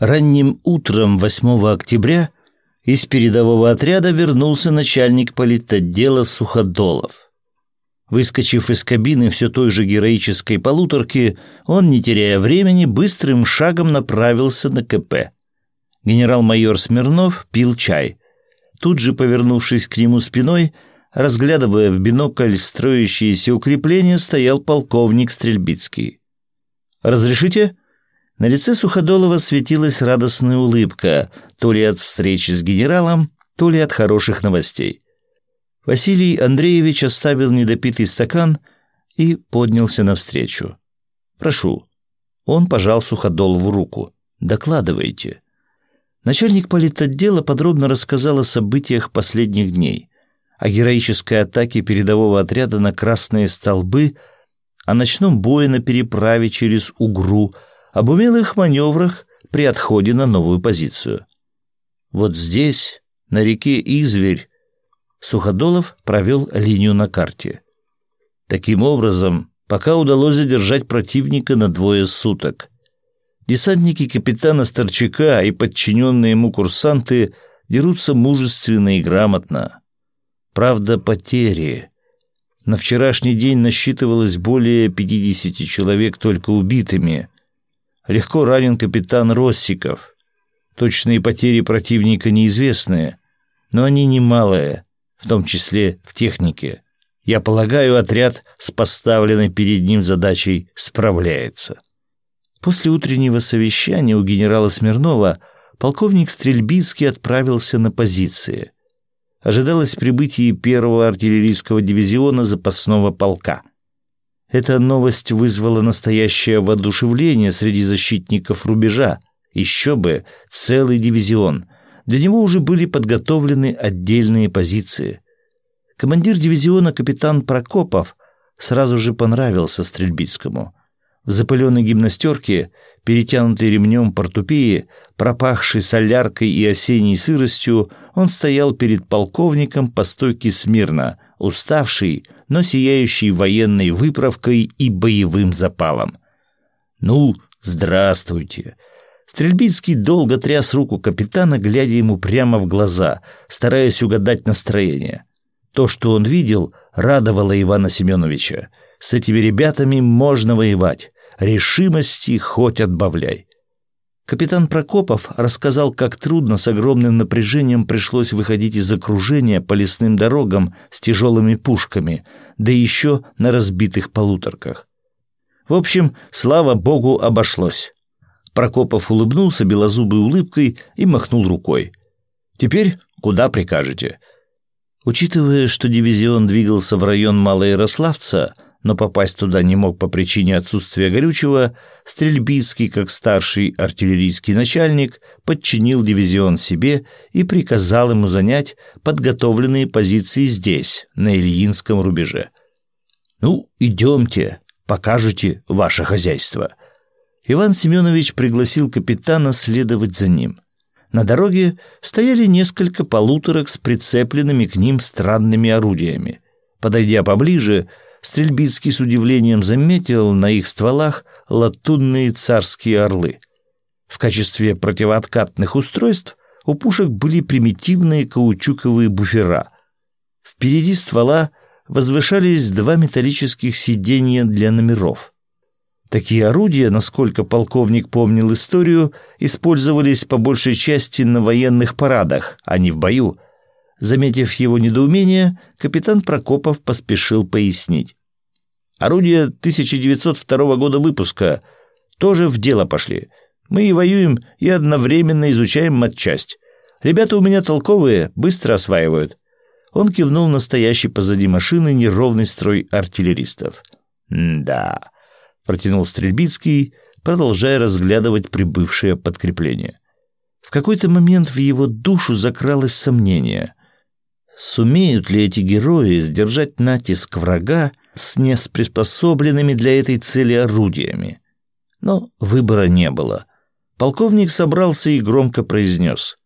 Ранним утром 8 октября из передового отряда вернулся начальник политотдела Суходолов. Выскочив из кабины все той же героической полуторки, он, не теряя времени, быстрым шагом направился на КП. Генерал-майор Смирнов пил чай. Тут же, повернувшись к нему спиной, разглядывая в бинокль строящиеся укрепления, стоял полковник Стрельбицкий. «Разрешите?» На лице Суходолова светилась радостная улыбка, то ли от встречи с генералом, то ли от хороших новостей. Василий Андреевич оставил недопитый стакан и поднялся навстречу. «Прошу». Он пожал Суходолову руку. «Докладывайте». Начальник политотдела подробно рассказал о событиях последних дней, о героической атаке передового отряда на красные столбы, о ночном бое на переправе через Угру – об умелых маневрах при отходе на новую позицию. Вот здесь, на реке Изверь, Суходолов провел линию на карте. Таким образом, пока удалось задержать противника на двое суток. Десантники капитана Старчака и подчиненные ему курсанты дерутся мужественно и грамотно. Правда, потери. На вчерашний день насчитывалось более 50 человек только убитыми – Легко ранен капитан Россиков. Точные потери противника неизвестные, но они немалые, в том числе в технике. Я полагаю, отряд с поставленной перед ним задачей справляется. После утреннего совещания у генерала Смирнова полковник Стрельбицкий отправился на позиции. Ожидалось прибытие первого артиллерийского дивизиона запасного полка. Эта новость вызвала настоящее воодушевление среди защитников рубежа. Еще бы, целый дивизион. Для него уже были подготовлены отдельные позиции. Командир дивизиона капитан Прокопов сразу же понравился Стрельбицкому. В запыленной гимнастерке, перетянутой ремнем портупеи, пропахшей соляркой и осенней сыростью, он стоял перед полковником по стойке смирно, уставший, но сияющий военной выправкой и боевым запалом. «Ну, здравствуйте!» Стрельбицкий долго тряс руку капитана, глядя ему прямо в глаза, стараясь угадать настроение. То, что он видел, радовало Ивана Семеновича. С этими ребятами можно воевать. Решимости хоть отбавляй. Капитан Прокопов рассказал, как трудно с огромным напряжением пришлось выходить из окружения по лесным дорогам с тяжелыми пушками, да еще на разбитых полуторках. В общем, слава богу, обошлось. Прокопов улыбнулся белозубой улыбкой и махнул рукой. «Теперь куда прикажете?» Учитывая, что дивизион двигался в район Малоярославца, но попасть туда не мог по причине отсутствия горючего, Стрельбицкий, как старший артиллерийский начальник, подчинил дивизион себе и приказал ему занять подготовленные позиции здесь, на Ильинском рубеже. «Ну, идемте, покажете ваше хозяйство». Иван Семенович пригласил капитана следовать за ним. На дороге стояли несколько полуторок с прицепленными к ним странными орудиями. Подойдя поближе, Стрельбицкий с удивлением заметил на их стволах латунные царские орлы. В качестве противооткатных устройств у пушек были примитивные каучуковые буфера. Впереди ствола возвышались два металлических сиденья для номеров. Такие орудия, насколько полковник помнил историю, использовались по большей части на военных парадах, а не в бою – Заметив его недоумение, капитан Прокопов поспешил пояснить. «Орудия 1902 года выпуска тоже в дело пошли. Мы и воюем, и одновременно изучаем матчасть. Ребята у меня толковые, быстро осваивают». Он кивнул на стоящий позади машины неровный строй артиллеристов. «Да», — протянул Стрельбицкий, продолжая разглядывать прибывшее подкрепление. В какой-то момент в его душу закралось сомнение — Сумеют ли эти герои сдержать натиск врага с несприспособленными для этой цели орудиями? Но выбора не было. Полковник собрался и громко произнес.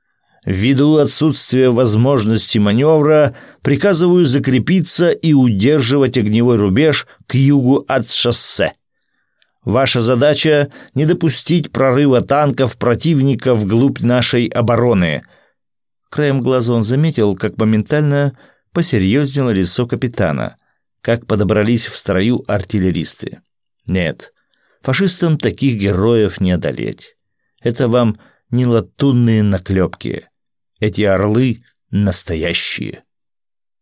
«Ввиду отсутствия возможности маневра, приказываю закрепиться и удерживать огневой рубеж к югу от шоссе». Ваша задача — не допустить прорыва танков противника вглубь нашей обороны». Краем глаза он заметил, как моментально посерьезнело лицо капитана, как подобрались в строю артиллеристы. «Нет, фашистам таких героев не одолеть. Это вам не латунные наклепки. Эти орлы настоящие».